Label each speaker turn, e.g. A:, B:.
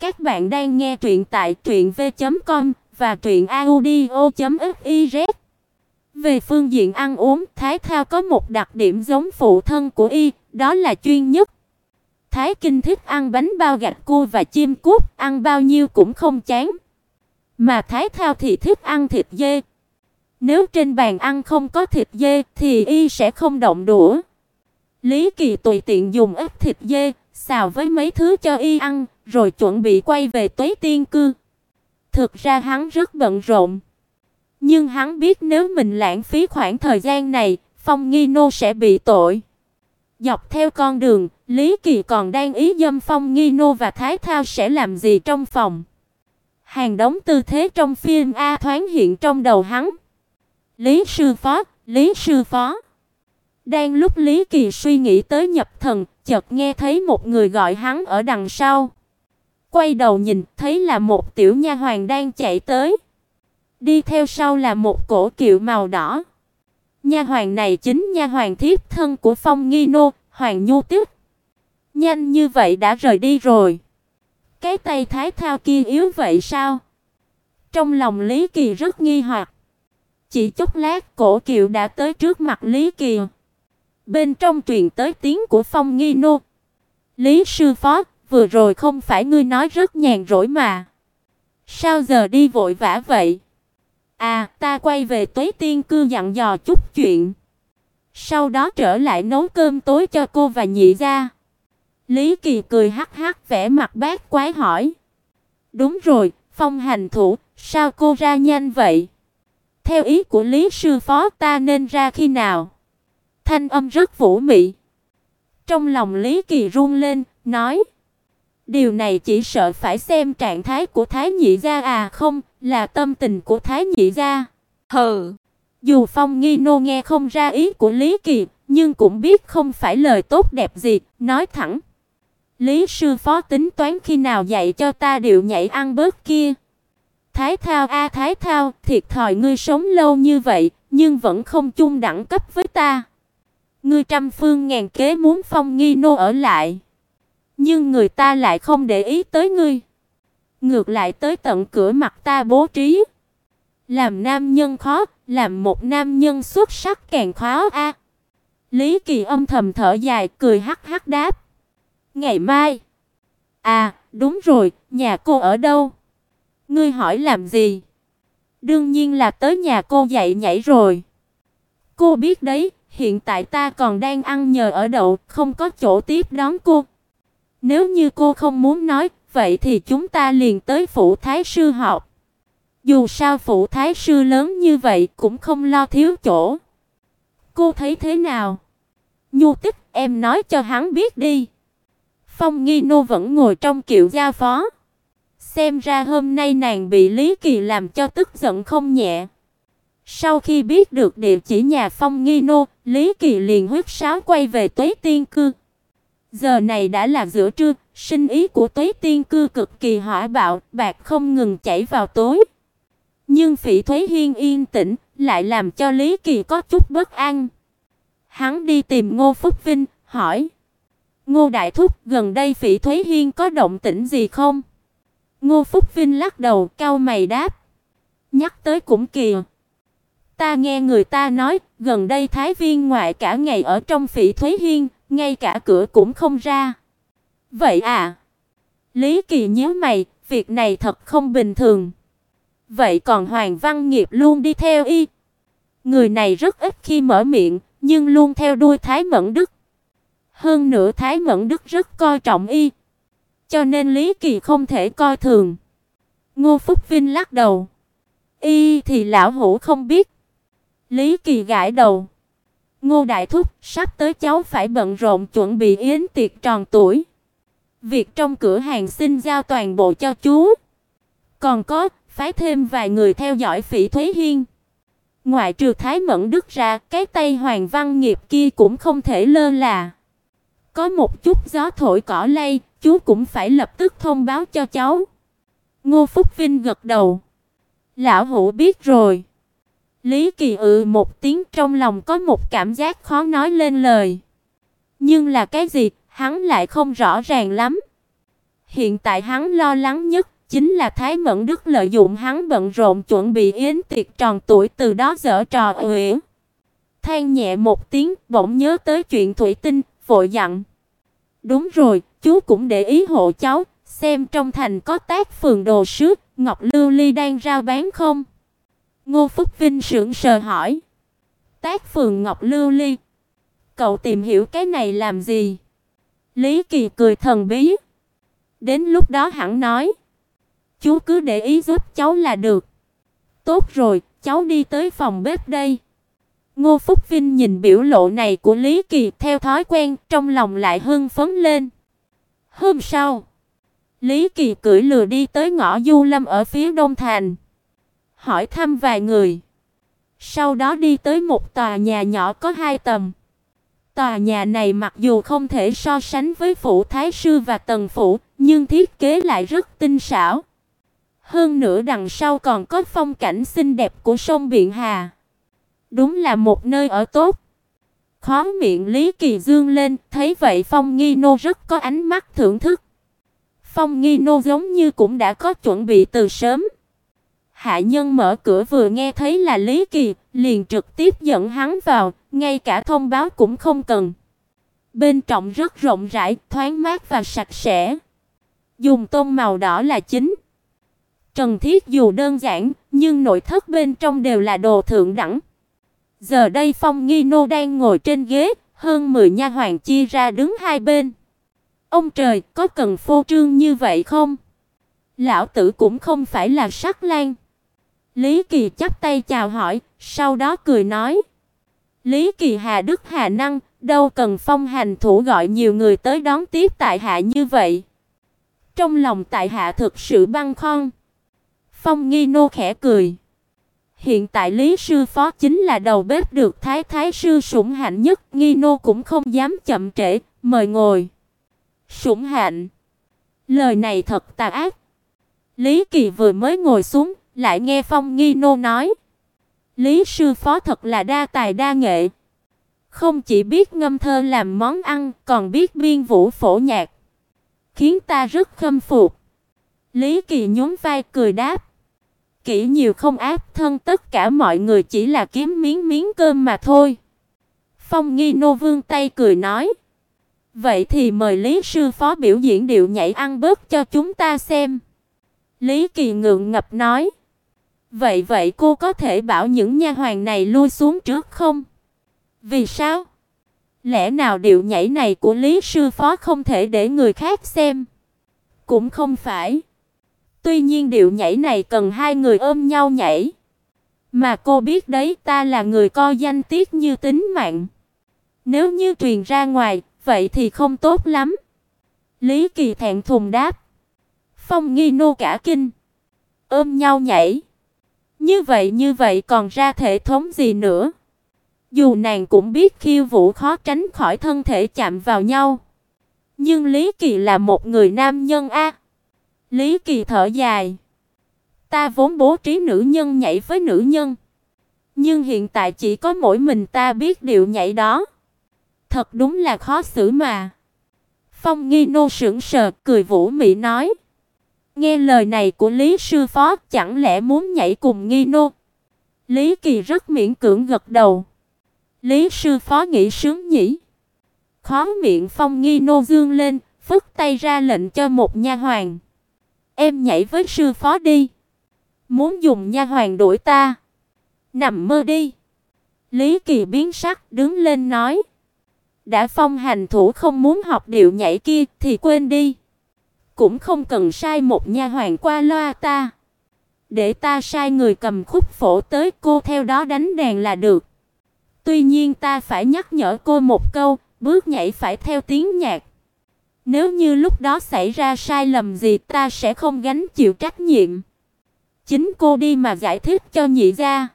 A: Các bạn đang nghe truyện tại truyệnv.com và truyệnaudio.fiz. Về phương diện ăn uống, Thái Thao có một đặc điểm giống phụ thân của y, đó là chuyên nhất. Thái Kinh thích ăn bánh bao gạch cua và chim cút, ăn bao nhiêu cũng không chán. Mà Thái Thao thì thích ăn thịt dê. Nếu trên bàn ăn không có thịt dê thì y sẽ không động đũa. Lý Kỳ tùy tiện dùng ít thịt dê, xào với mấy thứ cho y ăn, rồi chuẩn bị quay về Tuế Tiên cư. Thực ra hắn rất bận rộn, nhưng hắn biết nếu mình lãng phí khoảng thời gian này, Phong Nghi Nô sẽ bị tội. Dọc theo con đường, Lý Kỳ còn đang ý dâm Phong Nghi Nô và Thái Thao sẽ làm gì trong phòng. Hàng đống tư thế trong phim A thoáng hiện trong đầu hắn. Lý sư phó, Lý sư phó. Đang lúc Lý Kỳ suy nghĩ tới nhập thần, chợt nghe thấy một người gọi hắn ở đằng sau. Quay đầu nhìn, thấy là một tiểu nha hoàn đang chạy tới. Đi theo sau là một cổ kiệu màu đỏ. Nha hoàn này chính nha hoàn thiếp thân của Phong Nghi Nô, Hoàng Nhu Tuyết. Nhanh như vậy đã rời đi rồi. Cái tay thái thao kia yếu vậy sao? Trong lòng Lý Kỳ rất nghi hoặc. Chỉ chốc lát, cổ kiệu đã tới trước mặt Lý Kỳ. Bên trong truyền tới tiếng của Phong Nghi Nô. "Lý sư phó, vừa rồi không phải ngươi nói rất nhàn rỗi mà. Sao giờ đi vội vã vậy?" "À, ta quay về Tuế Tiên cư dặn dò chút chuyện. Sau đó trở lại nấu cơm tối cho cô và nhị gia." Lý Kỳ cười hắc hắc vẻ mặt bát quái hỏi. "Đúng rồi, Phong hành thủ, sao cô ra nhanh vậy?" Theo ý của Lý sư phó ta nên ra khi nào? Thanh âm rất vũ mị. Trong lòng Lý Kỳ run lên, nói: "Điều này chỉ sợ phải xem trạng thái của Thái Nhị gia à không, là tâm tình của Thái Nhị gia." Hừ. Dù Phong Nghi Nô nghe không ra ý của Lý Kỳ, nhưng cũng biết không phải lời tốt đẹp gì, nói thẳng: "Lý sư phó tính toán khi nào dạy cho ta điệu nhảy ăn bớt kia?" Thái Thao a Thái Thao, thiệt thòi ngươi sống lâu như vậy, nhưng vẫn không chung đẳng cấp với ta. Ngươi trăm phương ngàn kế muốn Phong Nghi nô ở lại, nhưng người ta lại không để ý tới ngươi. Ngược lại tới tận cửa mặt ta bố trí. Làm nam nhân khó, làm một nam nhân xuất sắc càng khó a. Lý Kỳ âm thầm thở dài, cười hắc hắc đáp: "Ngày mai." "À, đúng rồi, nhà cô ở đâu?" "Ngươi hỏi làm gì?" "Đương nhiên là tới nhà cô dạy nhảy rồi." "Cô biết đấy, hiện tại ta còn đang ăn nhờ ở đậu, không có chỗ tiếp đón cô. Nếu như cô không muốn nói, vậy thì chúng ta liền tới phủ thái sư học. Dù sao phủ thái sư lớn như vậy cũng không lo thiếu chỗ. Cô thấy thế nào? Nhu Tích, em nói cho hắn biết đi. Phong Nghi Nô vẫn ngồi trong kiệu gia phó. Xem ra hôm nay nàng bị Lý Kỳ làm cho tức giận không nhẹ. Sau khi biết được địa chỉ nhà Phong Nghi Nô, Lý Kỳ liền huyết sáo quay về Tuế Tiên cư. Giờ này đã là giữa trưa, sinh ý của Tuế Tiên cư cực kỳ hỏa bạo, bạc không ngừng chảy vào tối. Nhưng Phỉ Thúy Hiên yên tĩnh, lại làm cho Lý Kỳ có chút bất an. Hắn đi tìm Ngô Phúc Vinh, hỏi: "Ngô đại thúc, gần đây Phỉ Thúy Hiên có động tĩnh gì không?" Ngô Phúc Vinh lắc đầu, cau mày đáp: "Nhắc tới cũng kìa." Ta nghe người ta nói, gần đây Thái Viên ngoại cả ngày ở trong Phỉ Thúy Hiên, ngay cả cửa cũng không ra. Vậy à? Lý Kỳ nhíu mày, việc này thật không bình thường. Vậy còn Hoàng Văn Nghiệp luôn đi theo y. Người này rất ít khi mở miệng, nhưng luôn theo đuôi Thái Mẫn Đức. Hơn nữa Thái Mẫn Đức rất coi trọng y, cho nên Lý Kỳ không thể coi thường. Ngô Phúc Vinh lắc đầu. Y thì lão hủ không biết. Lý Kỳ gãi đầu. Ngô đại thúc, sắp tới cháu phải bận rộn chuẩn bị yến tiệc tròn tuổi. Việc trong cửa hàng xin giao toàn bộ cho chú. Còn có, phái thêm vài người theo dõi Phỉ Thúy Hiên. Ngoại trừ Thái Mẫn Đức ra, cái tay Hoàng Văn Nghiệp kia cũng không thể lơ là. Có một chút gió thổi cỏ lay, chú cũng phải lập tức thông báo cho cháu. Ngô Phúc Vinh gật đầu. Lão hữu biết rồi. Lý Kỳ ừ một tiếng trong lòng có một cảm giác khó nói lên lời. Nhưng là cái gì, hắn lại không rõ ràng lắm. Hiện tại hắn lo lắng nhất chính là Thái Mẫn Đức lợi dụng hắn bận rộn chuẩn bị yến tiệc tròn tuổi từ đó giở trò uyển. Than nhẹ một tiếng, bỗng nhớ tới chuyện thủy tinh, vội dặn: "Đúng rồi, chú cũng để ý hộ cháu, xem trong thành có tác phường đồ sứ, ngọc lưu ly đang rao bán không?" Ngô Phúc Vinh sững sờ hỏi: "Tác phường ngọc lưu ly? Cậu tìm hiểu cái này làm gì?" Lý Kỳ cười thần bí. Đến lúc đó hẳn nói: "Chú cứ để ý giúp cháu là được." "Tốt rồi, cháu đi tới phòng bếp đây." Ngô Phúc Vinh nhìn biểu lộ này của Lý Kỳ theo thói quen, trong lòng lại hưng phấn lên. Hôm sau, Lý Kỳ cưỡi lừa đi tới ngõ Du Lâm ở phía đông thành, hỏi thăm vài người. Sau đó đi tới một tòa nhà nhỏ có hai tầng. Tòa nhà này mặc dù không thể so sánh với phủ thái sư và tầng phủ, nhưng thiết kế lại rất tinh xảo. Hơn nữa đằng sau còn có phong cảnh xinh đẹp của sông Biển Hà. Đúng là một nơi ở tốt. Khóe miệng Lý Kỳ Dương lên, thấy vậy Phong Nghi Nô rất có ánh mắt thưởng thức. Phong Nghi Nô giống như cũng đã có chuẩn bị từ sớm. Hạ nhân mở cửa vừa nghe thấy là Lý Kỳ, liền trực tiếp dẫn hắn vào, ngay cả thông báo cũng không cần. Bên trong rất rộng rãi, thoáng mát và sạch sẽ. Dùng tông màu đỏ là chính. Trần Thiết dù đơn giản, nhưng nội thất bên trong đều là đồ thượng đẳng. Giờ đây Phong Nghi Nô đang ngồi trên ghế, hơn 10 nha hoàn chia ra đứng hai bên. Ông trời, có cần phô trương như vậy không? Lão tử cũng không phải là sắc lang. Lý Kỳ chắp tay chào hỏi, sau đó cười nói: "Lý Kỳ Hà Đức Hà Năng, đâu cần phong hành thủ gọi nhiều người tới đón tiếp tại hạ như vậy." Trong lòng tại hạ thực sự băn khoăn. Phong Nghi Nô khẽ cười. Hiện tại Lý sư phó chính là đầu bếp được Thái Thái sư sủng hạnh nhất, Nghi nô cũng không dám chậm trễ, mời ngồi. Sủng hạnh. Lời này thật tà ác. Lý Kỳ vừa mới ngồi xuống, lại nghe Phong Nghi nô nói: "Lý sư phó thật là đa tài đa nghệ, không chỉ biết ngâm thơ làm món ăn, còn biết biên vũ phổ nhạc, khiến ta rất khâm phục." Lý Kỳ nhún vai cười đáp: kỹ nhiều không áp thân tất cả mọi người chỉ là kiếm miếng miếng cơm mà thôi. Phong Nghi Nô vương tay cười nói: "Vậy thì mời Lý sư phó biểu diễn điệu nhảy ăn bớt cho chúng ta xem." Lý Kỳ ngượng ngập nói: "Vậy vậy cô có thể bảo những nha hoàn này lui xuống trước không?" "Vì sao?" Lẽ nào điệu nhảy này của Lý sư phó không thể để người khác xem? Cũng không phải. Tuy nhiên điệu nhảy này cần hai người ôm nhau nhảy. Mà cô biết đấy, ta là người co danh tiết như tính mạng. Nếu như truyền ra ngoài, vậy thì không tốt lắm. Lý Kỳ thẹn thùng đáp. Phong Nghi nô cả kinh, ôm nhau nhảy. Như vậy như vậy còn ra thể thống gì nữa? Dù nàng cũng biết khiêu vũ khó tránh khỏi thân thể chạm vào nhau, nhưng Lý Kỳ là một người nam nhân a. Lý Kỳ thở dài. Ta vốn bố trí nữ nhân nhảy với nữ nhân, nhưng hiện tại chỉ có mỗi mình ta biết điệu nhảy đó. Thật đúng là khó xử mà. Phong Nghi nô sững sờ, cười vũ mị nói: "Nghe lời này của Lý sư phó, chẳng lẽ muốn nhảy cùng Nghi nô?" Lý Kỳ rất miễn cưỡng gật đầu. Lý sư phó nghĩ sướng nhỉ? Khó miệng Phong Nghi nô dương lên, phất tay ra lệnh cho một nha hoàn. Em nhảy với sư phó đi. Muốn dùng nha hoàn đuổi ta. Nằm mơ đi. Lý Kỳ biến sắc đứng lên nói. Đã phong hành thủ không muốn học điệu nhảy kia thì quên đi. Cũng không cần sai một nha hoàn qua loa ta. Để ta sai người cầm khúc phổ tới cô theo đó đánh đàn là được. Tuy nhiên ta phải nhắc nhở cô một câu, bước nhảy phải theo tiếng nhạc. Nếu như lúc đó xảy ra sai lầm gì ta sẽ không gánh chịu trách nhiệm. Chính cô đi mà giải thích cho nhị gia.